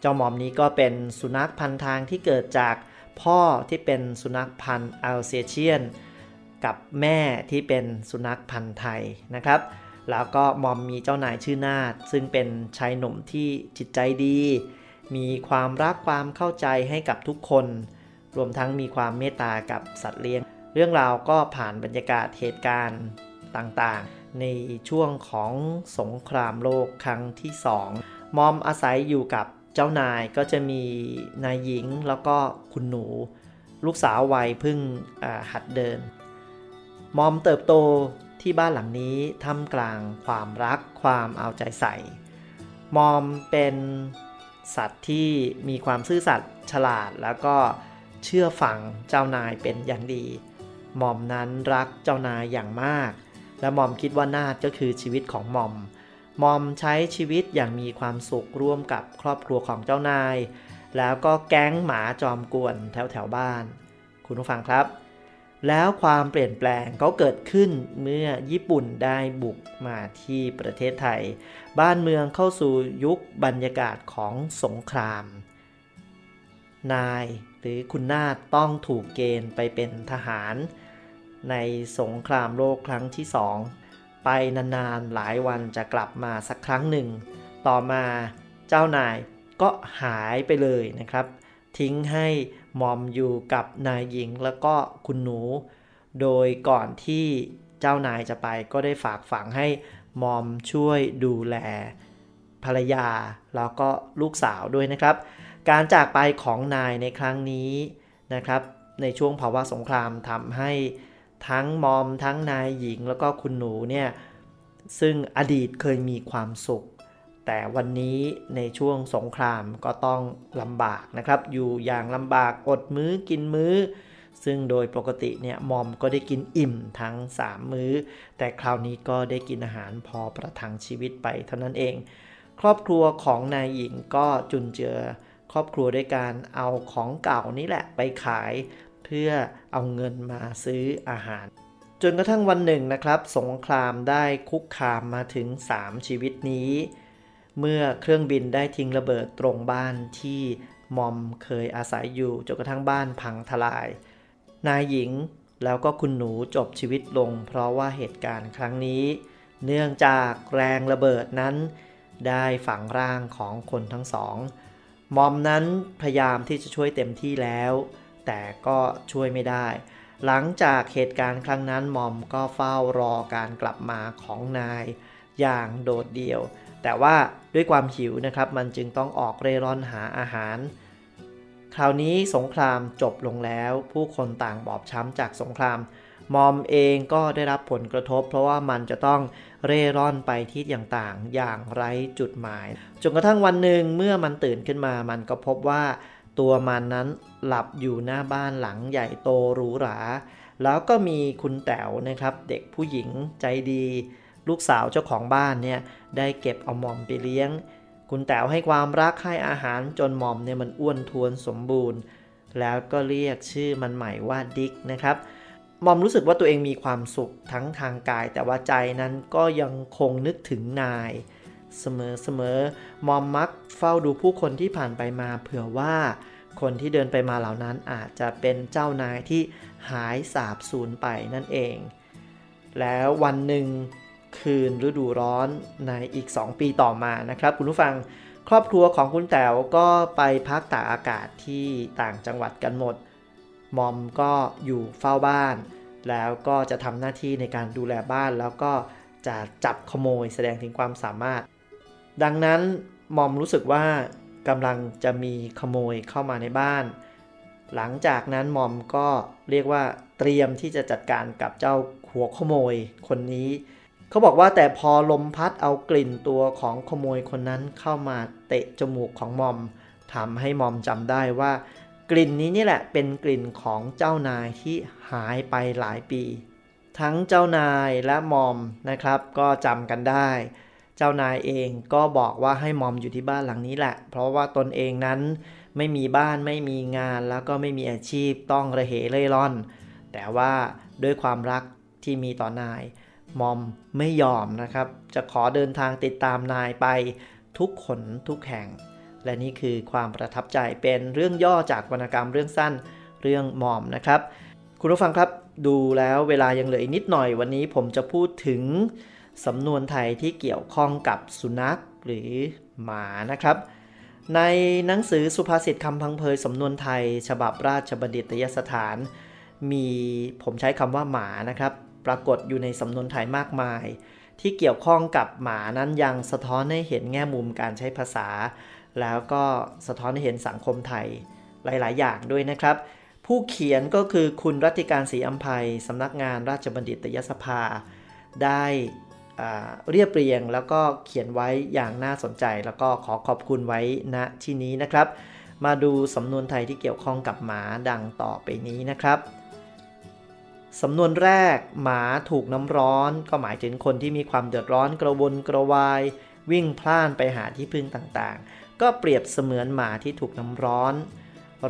เจ้าหมอมนี้ก็เป็นสุนัขพันทางที่เกิดจากพ่อที่เป็นสุนัขพันธ์อัลเซเชียน กับแม่ที่เป็นสุนัขพันธ์ไทยนะครับ แล้วก็มอมมีเจ้านายชื่อนาดซึ่งเป็นชายหนุ่มที่จิตใจดี มีความรักความเข้าใจให้กับทุกคน รวมทั้งมีความเมตตากับสัตว์เลี้ยง เรื่องราวก็ผ่านบรรยากาศเหตุการณ์ต่างๆ ในช่วงของสงครามโลกครั้งที่ 2 มอมอาศัยอยู่กับ เจ้านายก็จะมีนายหญิงแล้วก็คุณหนู ลูกสาววัยเพิ่งหัดเดิน มอมเติบโตที่บ้านหลังนี้ท่ามกลางความรักความเอาใจใส่ มอมเป็นสัตว์ที่มีความซื่อสัตย์ฉลาดแล้วก็เชื่อฟังเจ้านายเป็นอย่างดี มอมนั้นรักเจ้านายอย่างมาก และมอมคิดว่านาดก็คือชีวิตของมอม มอมใช้ชีวิตอย่างมีความสุขร่วมกับครอบครัวของเจ้านาย แล้วก็แก๊งหมาจอมกวนแถวแถวบ้าน คุณผู้ฟังครับ แล้วความเปลี่ยนแปลงก็เกิดขึ้นเมื่อญี่ปุ่นได้บุกมาที่ประเทศไทย บ้านเมืองเข้าสู่ยุคบรรยากาศของสงคราม นายหรือคุณนาฏต้องถูกเกณฑ์ไปเป็นทหาร ในสงครามโลกครั้งที่สอง ไปนานๆหลายวันจะกลับมาสักครั้งหนึ่ง ต่อมาเจ้านายก็หายไปเลยนะครับ ทิ้งให้มอมอยู่กับนายหญิงแล้วก็คุณหนู โดยก่อนที่เจ้านายจะไปก็ได้ฝากฝังให้มอมช่วยดูแล ภรรยาแล้วก็ลูกสาวด้วยนะครับ การจากไปของนายในครั้งนี้นะครับ ในช่วงภาวะสงครามทำให้ ทั้งมอมทั้งนายหญิงแล้วก็คุณหนูเนี่ยซึ่งอดีตเคยมีความสุข แต่วันนี้ในช่วงสงครามก็ต้องลำบากนะครับ อยู่อย่างลำบากอดมื้อกินมื้อ ซึ่งโดยปกติเนี่ยมอมก็ได้กินอิ่มทั้ง 3 มื้อ แต่คราวนี้ก็ได้กินอาหารพอประทังชีวิตไปเท่านั้นเอง ครอบครัวของนายหญิงก็จุนเจือครอบครัวด้วยการเอาของเก่านี่แหละไปขาย เพื่อเอาเงินมาซื้ออาหาร จนกระทั่งวันหนึ่งนะครับ สงครามได้คุกคามมาถึง 3 ชีวิตนี้ เมื่อเครื่องบินได้ทิ้งระเบิดตรงบ้านที่มอมเคยอาศัยอยู่จนกระทั่งบ้านพังทลาย นายหญิงแล้วก็คุณหนูจบชีวิตลง เพราะว่าเหตุการณ์ครั้งนี้ เนื่องจากแรงระเบิดนั้น ได้ฝังร่างของคนทั้งสองมอมนั้นพยายามที่จะช่วยเต็มที่แล้ว แต่ก็ช่วยไม่ได้ หลังจากเหตุการณ์ครั้งนั้นมอมก็เฝ้ารอการกลับมาของนาย อย่างโดดเดี่ยว แต่ว่าด้วยความหิวนะครับมันจึงต้องออกเร่ร่อนหาอาหาร คราวนี้สงครามจบลงแล้ว ผู้คนต่างบอบช้ำจากสงครามมอมเองก็ได้รับผลกระทบ เพราะว่ามันจะต้องเร่ร่อนไปที่ต่างๆ อย่างไร้จุดหมาย จนกระทั่งวันหนึ่งเมื่อมันตื่นขึ้นมา มันก็พบว่าตัวมันนั้น หลับอยู่หน้าบ้านหลังใหญ่โตหรูหรา แล้วก็มีคุณแต๋วนะครับ เด็กผู้หญิงใจดี ลูกสาวเจ้าของบ้านเนี่ยได้เก็บเอาหมอมไปเลี้ยง คุณแต๋วให้ความรักให้อาหารจนหมอมเนี่ยมันอ้วนท้วนสมบูรณ์ แล้วก็เรียกชื่อมันใหม่ว่าดิกนะครับมอมรู้สึกว่าตัวเองมีความสุขทั้งทางกาย แต่ว่าใจนั้นก็ยังคงนึกถึงนาย เสมอเสมอมอมมักเฝ้าดูผู้คนที่ผ่านไปมาเผื่อว่า คนที่เดินไปมาเหล่านั้นอาจจะเป็นเจ้านายที่หายสาบสูญไปนั่นเอง แล้ววันหนึ่งคืนฤดูร้อนในอีก 2 ปีต่อมานะครับ คุณผู้ฟังครอบครัวของคุณแต๋วก็ไปพักตากอากาศที่ต่างจังหวัดกันหมด มอมก็อยู่เฝ้าบ้าน แล้วก็จะทำหน้าที่ในการดูแลบ้านแล้วก็จะจับขโมยแสดงถึงความสามารถ ดังนั้นมอมรู้สึกว่า กำลังจะมีขโมยเข้ามาในบ้าน หลังจากนั้นมอมก็เรียกว่าเตรียมที่จะจัดการกับเจ้าหัวขโมยคนนี้ เขาบอกว่าแต่พอลมพัดเอากลิ่นตัวของขโมยคนนั้นเข้ามาเตะจมูกของมอมทำให้มอมจำได้ว่า กลิ่นนี้นี่แหละเป็นกลิ่นของเจ้านายที่หายไปหลายปี ทั้งเจ้านายและมอมนะครับ ก็จำกันได้ เจ้านายเองก็บอกว่าให้มอมอยู่ที่บ้านหลังนี้แหละ เพราะว่าตนเองนั้นไม่มีบ้านไม่มีงานแล้วก็ไม่มีอาชีพต้องระเหเร่ร่อน แต่ว่าด้วยความรักที่มีต่อนาย มอมไม่ยอมนะครับ จะขอเดินทางติดตามนายไปทุกขนทุกแห่ง และนี่คือความประทับใจเป็นเรื่องย่อจากวรรณกรรมเรื่องสั้นเรื่องมอมนะครับ คุณผู้ฟังครับดูแล้วเวลายังเหลืออีกนิดหน่อยวันนี้ผมจะพูดถึง สำนวนไทยที่เกี่ยวข้องกับสุนัขหรือหมานะครับ ในหนังสือสุภาษิตคำพังเพยสำนวนไทย ฉบับราชบัณฑิตยสถาน มีผมใช้คำว่าหมานะครับ ปรากฏอยู่ในสำนวนไทยมากมาย ที่เกี่ยวข้องกับหมานั้นยังสะท้อนให้เห็นแง่มุมการใช้ภาษา แล้วก็สะท้อนให้เห็นสังคมไทยหลาย ๆ อย่างด้วยนะครับ ผู้เขียนก็คือคุณรัติการศรีอัมภัยสำนักงานราชบัณฑิตยสภา ได้ เรียบเรียงแล้วก็เขียนไว้อย่างน่าสนใจ แล้วก็ขอขอบคุณไว้ณที่นี้นะครับ มาดูสำนวนไทยที่เกี่ยวข้องกับหมาดังต่อไปนี้นะครับสำนวนแรกหมาถูกน้ำร้อน ก็หมายถึงคนที่มีความเดือดร้อนกระวนกระวาย วิ่งพล่านไปหาที่พึ่งต่างๆ ก็เปรียบเสมือนหมาที่ถูกน้ำร้อน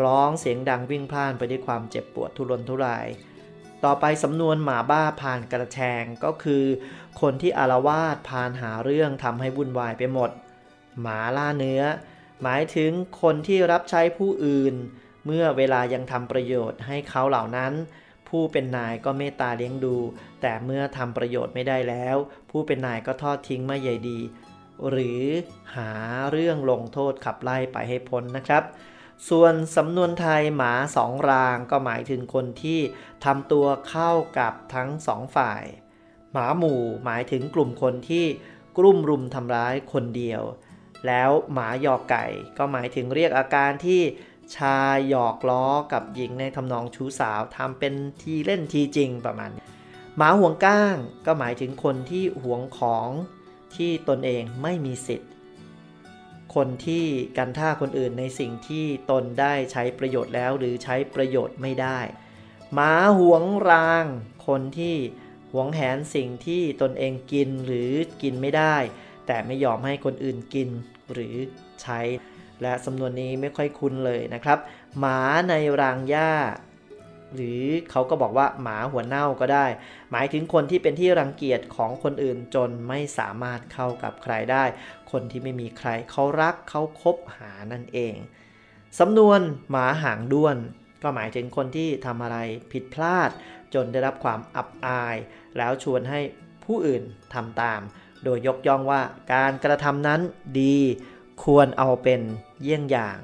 ร้องเสียงดังวิ่งพล่านไปด้วยความเจ็บปวดทุรนทุราย ต่อไปสำนวนหมาบ้าผ่านกระแชงก็คือ คนที่อารวาสผานหาเรื่องทำให้วุ่นวายไปหมด หมาล่าเนื้อ หมายถึงคนที่รับใช้ผู้อื่น เมื่อเวลายังทำประโยชน์ให้เขาเหล่านั้น ผู้เป็นนายก็เมตตาเลี้ยงดู แต่เมื่อทำประโยชน์ไม่ได้แล้ว ผู้เป็นนายก็ทอดทิ้งไม่ใยดี หรือหาเรื่องลงโทษขับไล่ไปให้พ้นนะครับส่วนสำนวนไทยหมาสองรางก็หมายถึงคนที่ทำตัวเข้ากับทั้งสองฝ่าย หมาหมู่หมายถึงกลุ่มคนที่กลุ่มรุมทำร้ายคนเดียว แล้วหมาหยอกไก่ก็หมายถึงเรียกอาการที่ชายหยอกล้อกับหญิงในทำนองชู้สาวทำเป็นทีเล่นทีจริงประมาณนี้หมาห่วงก้างก็หมายถึงคนที่ห่วงของที่ตนเองไม่มีสิทธิ์ คนที่กันท่าคนอื่นในสิ่งที่ตนได้ใช้ประโยชน์แล้วหรือใช้ประโยชน์ไม่ได้ หมาหวงราง คนที่ หวงแหนสิ่งที่ตนเองกินหรือกินไม่ได้ แต่ไม่ยอมให้คนอื่นกินหรือใช้ และสำนวนนี้ไม่ค่อยคุ้นเลยนะครับ หมาในรางหญ้า หรือเขาก็บอกว่าหมาหัวเน่าก็ได้ หมายถึงคนที่เป็นที่รังเกียจของคนอื่นจนไม่สามารถเข้ากับใครได้ คนที่ไม่มีใครเขารักเขาคบหานั่นเองสำนวนหมาหางด้วน ก็หมายถึงคนที่ทำอะไรผิดพลาด จนได้รับความอับอาย แล้วชวนให้ผู้อื่นทำตาม โดยยกย่องว่าการกระทำนั้นดีควรเอาเป็นเยี่ยงอย่าง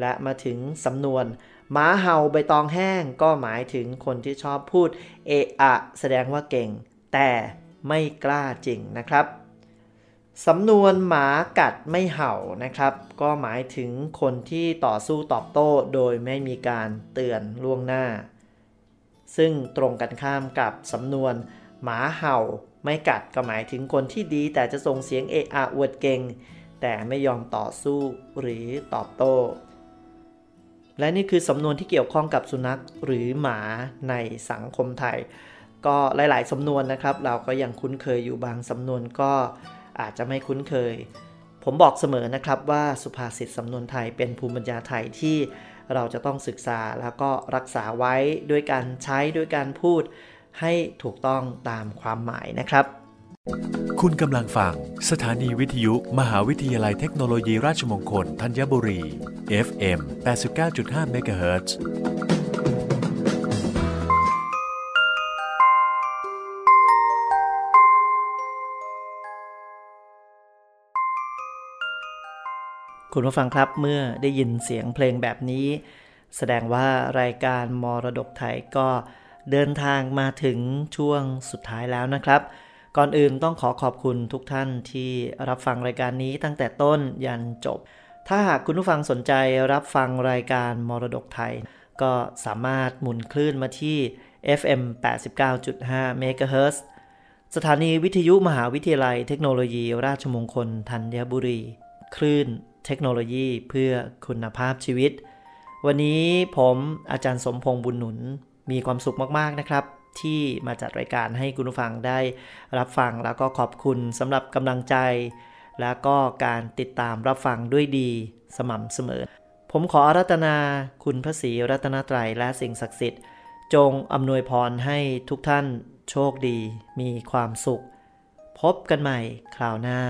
และมาถึงสำนวนหมาเห่าใบตองแห้งก็หมายถึงคนที่ชอบพูดเอะอะแสดงว่าเก่ง แต่ไม่กล้าจริงนะครับสำนวนหมากัดไม่เห่านะครับ ก็หมายถึงคนที่ต่อสู้ตอบโต้โดยไม่มีการเตือนล่วงหน้า ซึ่งตรงกันข้ามกับสำนวน หมาเห่า ไม่กัดก็หมายถึงคนที่ดีแต่จะส่งเสียงเอะอะอวดเก่ง แต่ไม่ยอมต่อสู้หรือตอบโต้ และนี่คือสำนวนที่เกี่ยวข้องกับสุนัขหรือหมาในสังคมไทย ก็หลาย ๆ สำนวนนะครับ เราก็ยังคุ้นเคยอยู่บางสำนวนก็อาจจะไม่คุ้นเคย ผมบอกเสมอนะครับว่าสุภาษิตสำนวนไทยเป็นภูมิปัญญาไทยที่ เราจะต้องศึกษาแล้วก็รักษาไว้ด้วยการใช้ด้วยการพูดให้ถูกต้องตามความหมายนะครับ คุณกำลังฟัง สถานีวิทยุ มหาวิทยาลัยเทคโนโลยีราชมงคล ธัญบุรี FM 89.5 MHz คุณผู้ฟังครับเมื่อได้ยินเสียงเพลงแบบนี้ แสดงว่ารายการมรดกไทยก็เดินทางมาถึงช่วงสุดท้ายแล้วนะครับ ก่อนอื่นต้องขอขอบคุณทุกท่านที่รับฟังรายการนี้ตั้งแต่ต้นยันจบ ถ้าหากคุณผู้ฟังสนใจรับฟังรายการมรดกไทย ก็สามารถหมุนคลื่นมาที่ FM 89.5 MHz สถานีวิทยุมหาวิทยาลัยเทคโนโลยีราชมงคลธัญบุรี คลื่น เทคโนโลยีเพื่อคุณภาพชีวิต วันนี้ผมอาจารย์สมพงษ์บุญหนุนมีความสุขมาก ๆ นะครับ ที่มาจัดรายการให้คุณผู้ฟังได้รับฟังแล้วก็ขอบคุณสำหรับกำลังใจ แล้วก็การติดตามรับฟังด้วยดีสม่ำเสมอ ผมขออารัตนาคุณพระศรีรัตนตรัยและสิ่งศักดิ์สิทธิ์ จงอำนวยพรให้ทุกท่านโชคดี มีความสุข พบกันใหม่คราวหน้า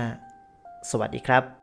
สวัสดีครับ